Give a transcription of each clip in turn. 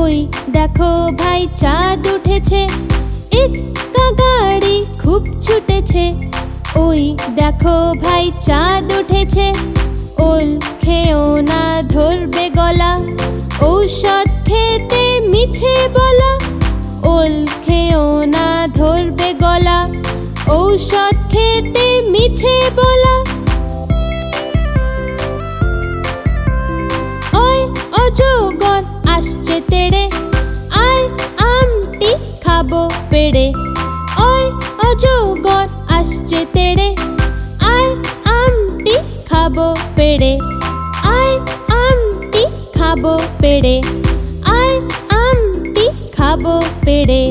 ওই দেখো ভাই চাঁদ উঠেছে। একটা গাড়ি খুব ছুটেছে। ওই দেখো ভাই চাঁদ উঠেছে। ওল খেও না ধরবে গলা। ঔষধ খেতে মিছে বলা। ওল খেও না ধরবে গলা। ঔষধ খেতে মিছে বলা। অজগর আসছে তেড়ে আয় আমটি খাব পেড়ে। ওই অজগর আসছে তেড়ে আয় আমটি খাব পেড়ে। আয় আমটি খাব পেড়ে, আয় আমটি খাব পেড়ে।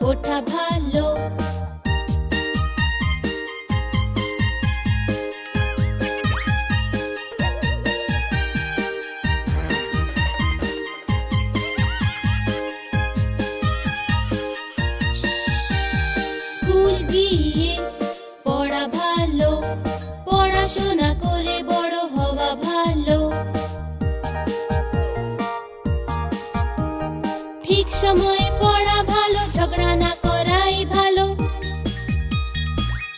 ওঠা ভালো। স্কুল পড়া পড়াশোনা করে বড় হওয়া ঠিক সময়ে ঝগড়া না করাই ভালো।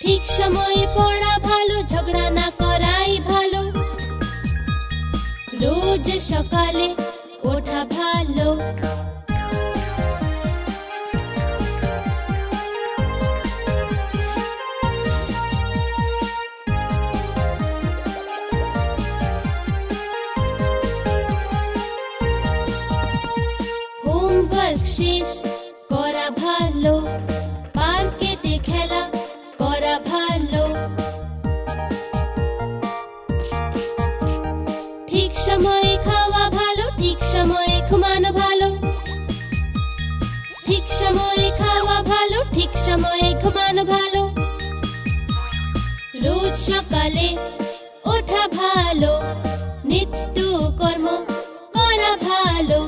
ঠিক সময়ে পড়া ভালো, ঝগড়া না করাই ভালো। রোজ সকালে ওঠা ভালো। সময়ে খাওয়া ভালো, ঠিক সময়ে ঘুমানো ভালো। রোজ সকালে ওঠা ভালো, নিত্য কর্ম করা ভালো।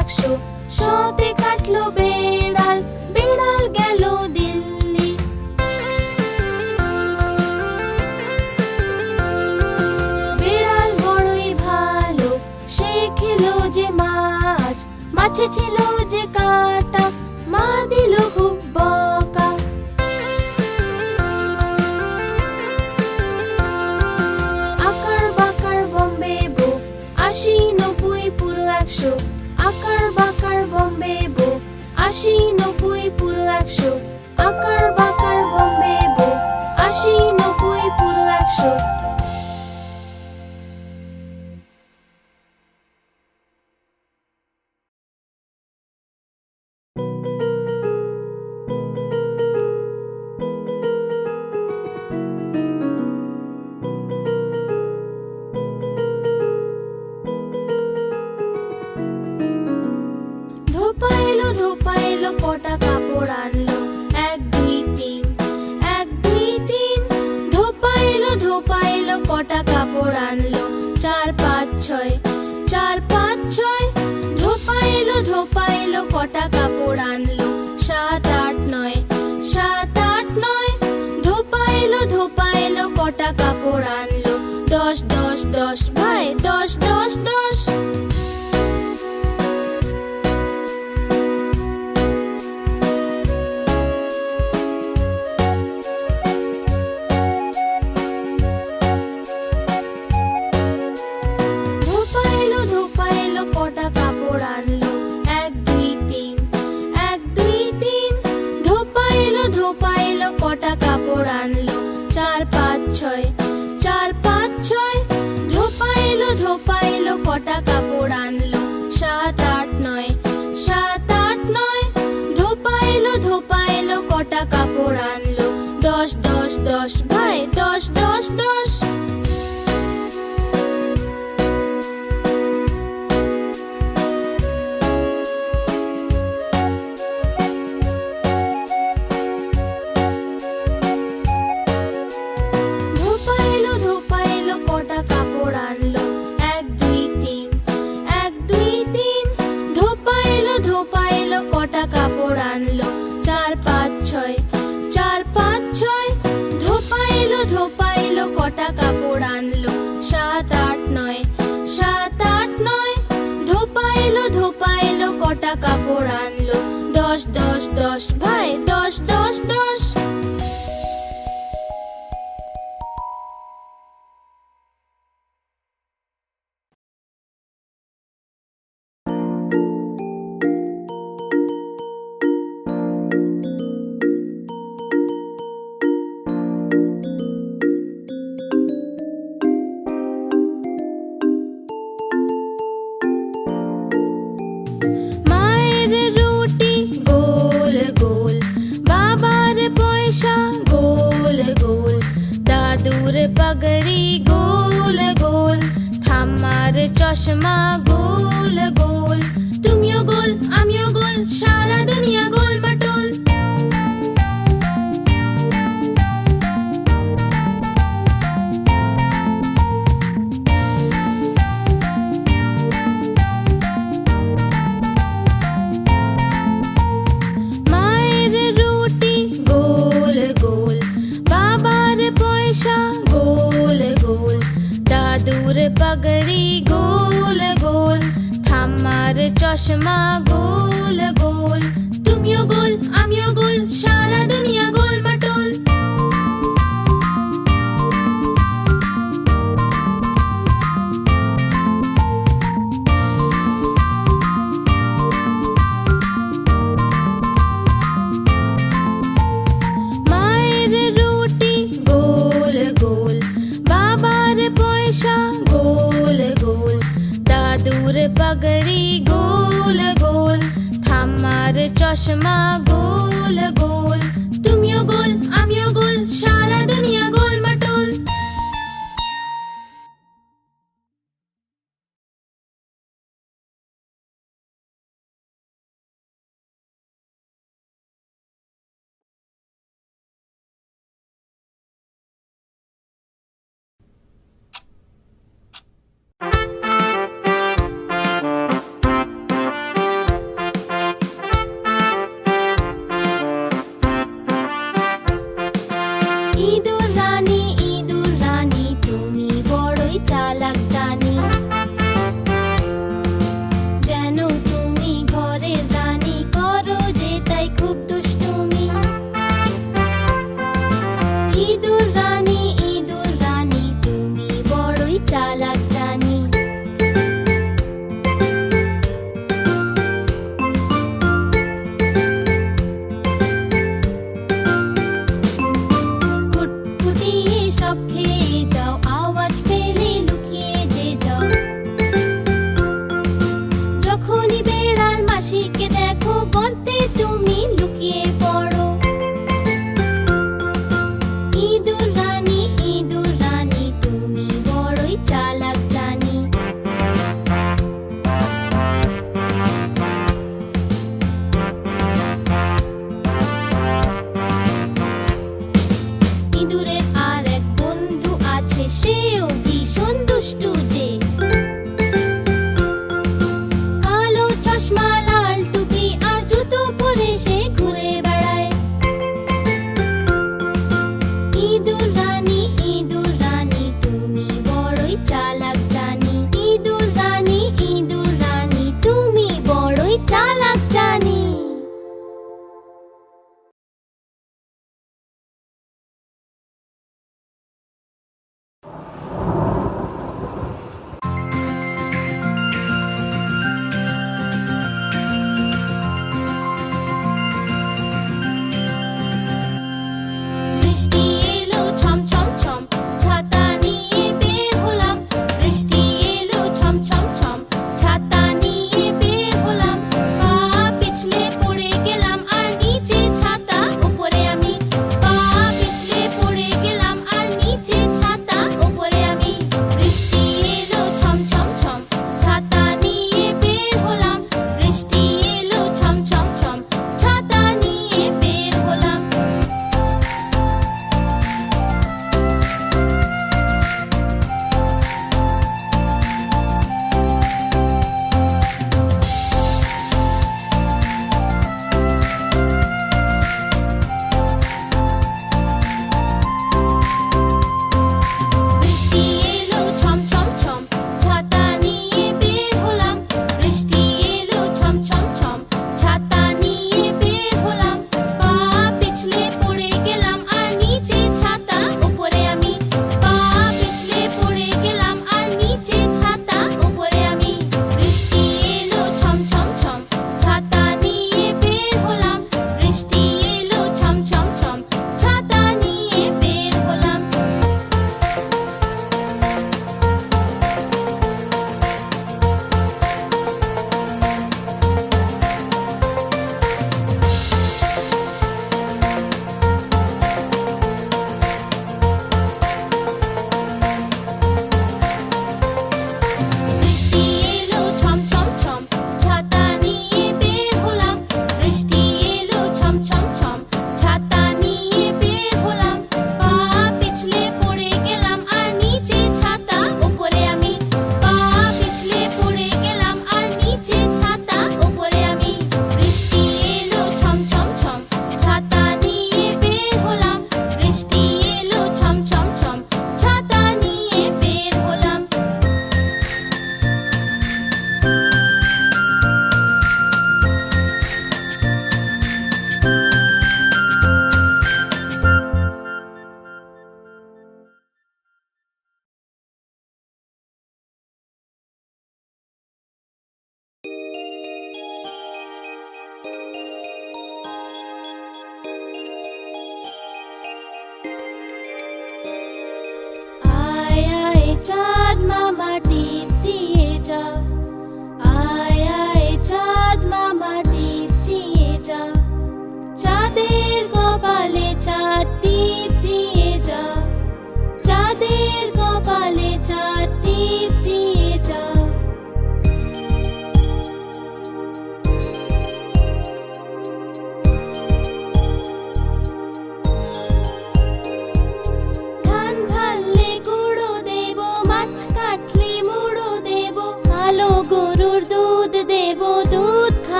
একশো কাটলো বেড়াল বেড়াল গেল দিল্লি। বেড়াল বড়ই ভালো, সে খেলো যে মাছ, মাছে ছিল কটা কাপড় আনলো। এক, দুই, তিন, এক, দুই, তিন। কটা কাপড় আনলো। চার, পাঁচ, ছয়, চার, পাঁচ, ছয়। ধোপাইলো ধোপাইলো, কটা চশমা গোল গোল তুমিও গোল আমিও গোল সারা দুনিয়া গোল चश्मा गोल गोल 什么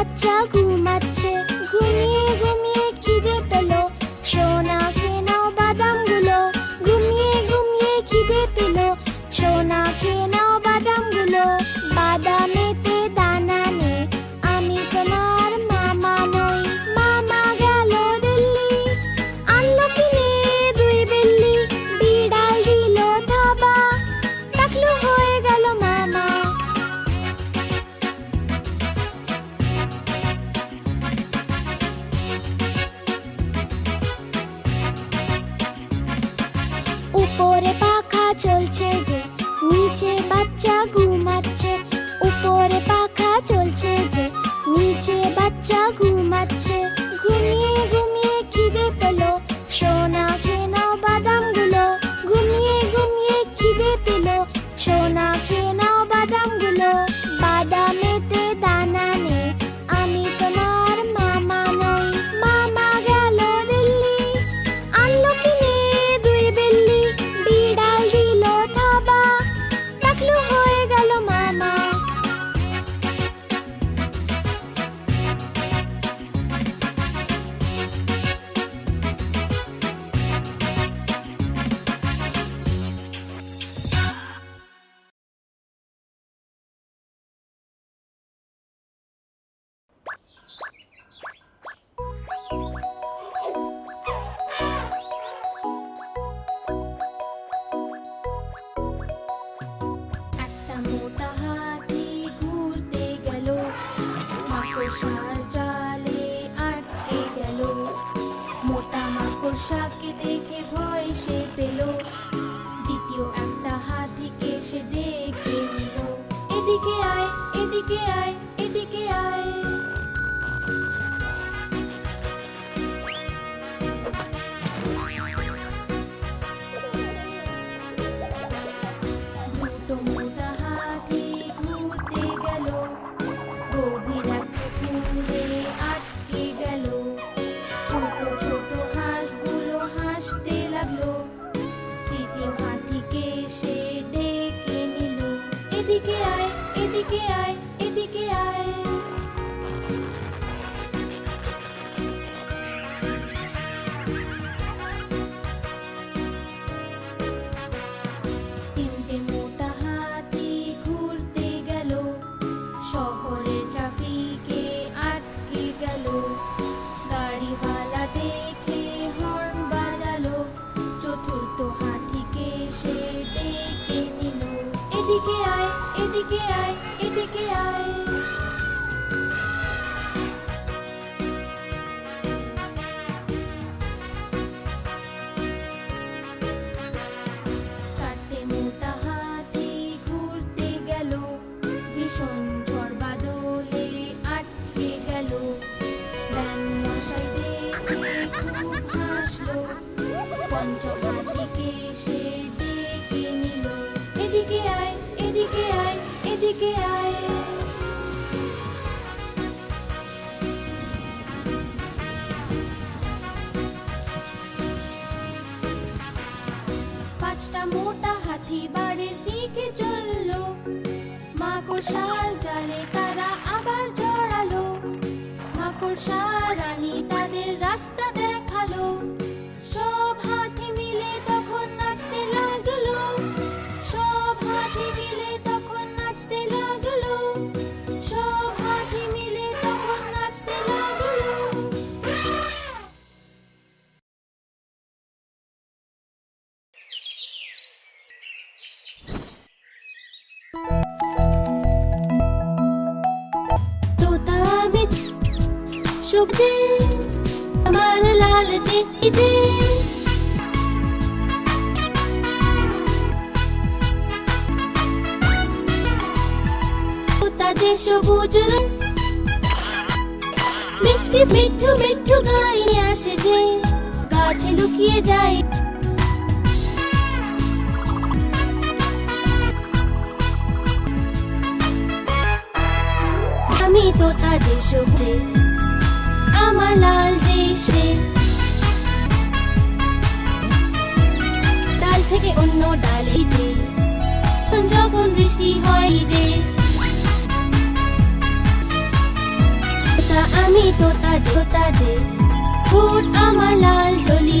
다짜고 এদিকে আয় এদিকে আয়। তোতা হাতি বাড়ির দিকে চলল। মাকড়সার জালে তারা আবার জড়ালো। মাকড়সা রানী তাদের রাস্তা দেখাল। সব লুকিয়ে যায়। আমি তো তাদের সবুজে আমার লাল সে ডাল থেকে অন্য ডালে যে, যখন বৃষ্টি হয় যে। তা আমি তোতা জোতা যে ঠোঁট আমার লাল জলি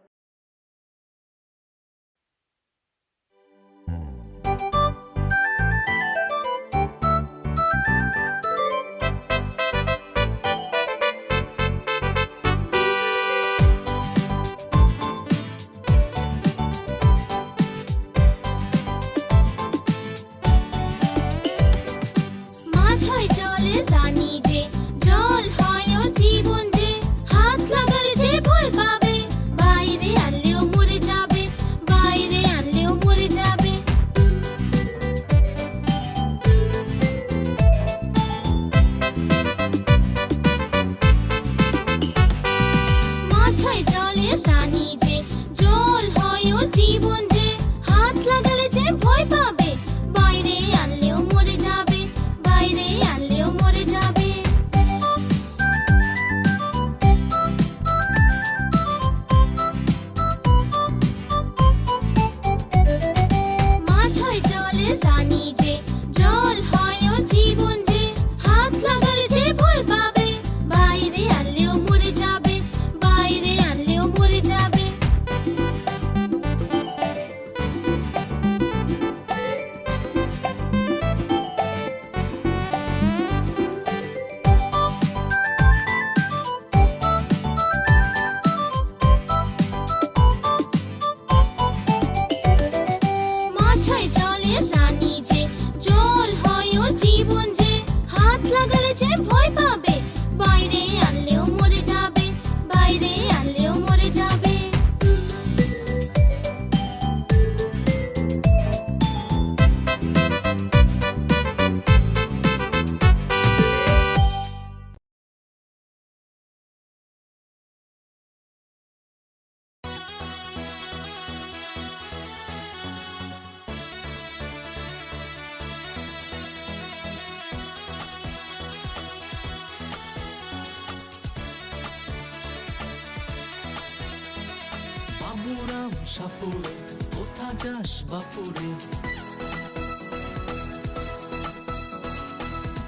যাস বাপুরে।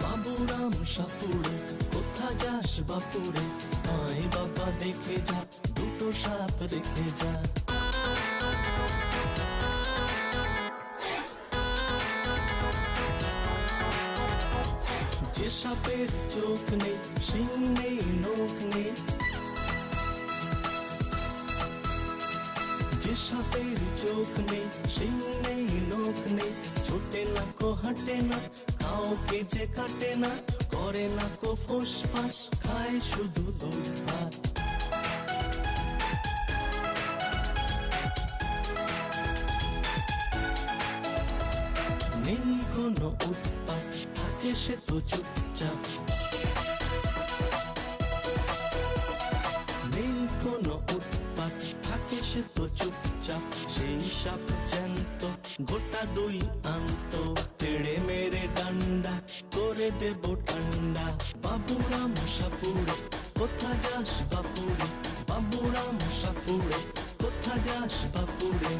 বাবুরাম সাপুরে, কোথা যাস বাপুরে? আয় বাবা দেখে যা, দুটো সাপ রেখে যা। যে সাপের চোখ নেই, সিং নেই, নখ নেই সাপের চোখ নেই সিং নেই নখ নেই। ছোটে না কো হাঁটে না, কাউকে যে কাটে না। করে না কো ফোস ফাস, খায় শুধু দুধ ভাত। নেই কোনো উৎপাত, থাকে সে তো চুপচাপ। সে তো চুপচাপ, সেই সাপ জ্যান্ত, গোটা দুই আনত। তেড়ে মেরে ডান্ডা, করে দেব ঠান্ডা। বাবুরা সাপুরে কোথা যাস বাপুরে? বাবুরা সাপুরে কোথা যাস বাপুরে?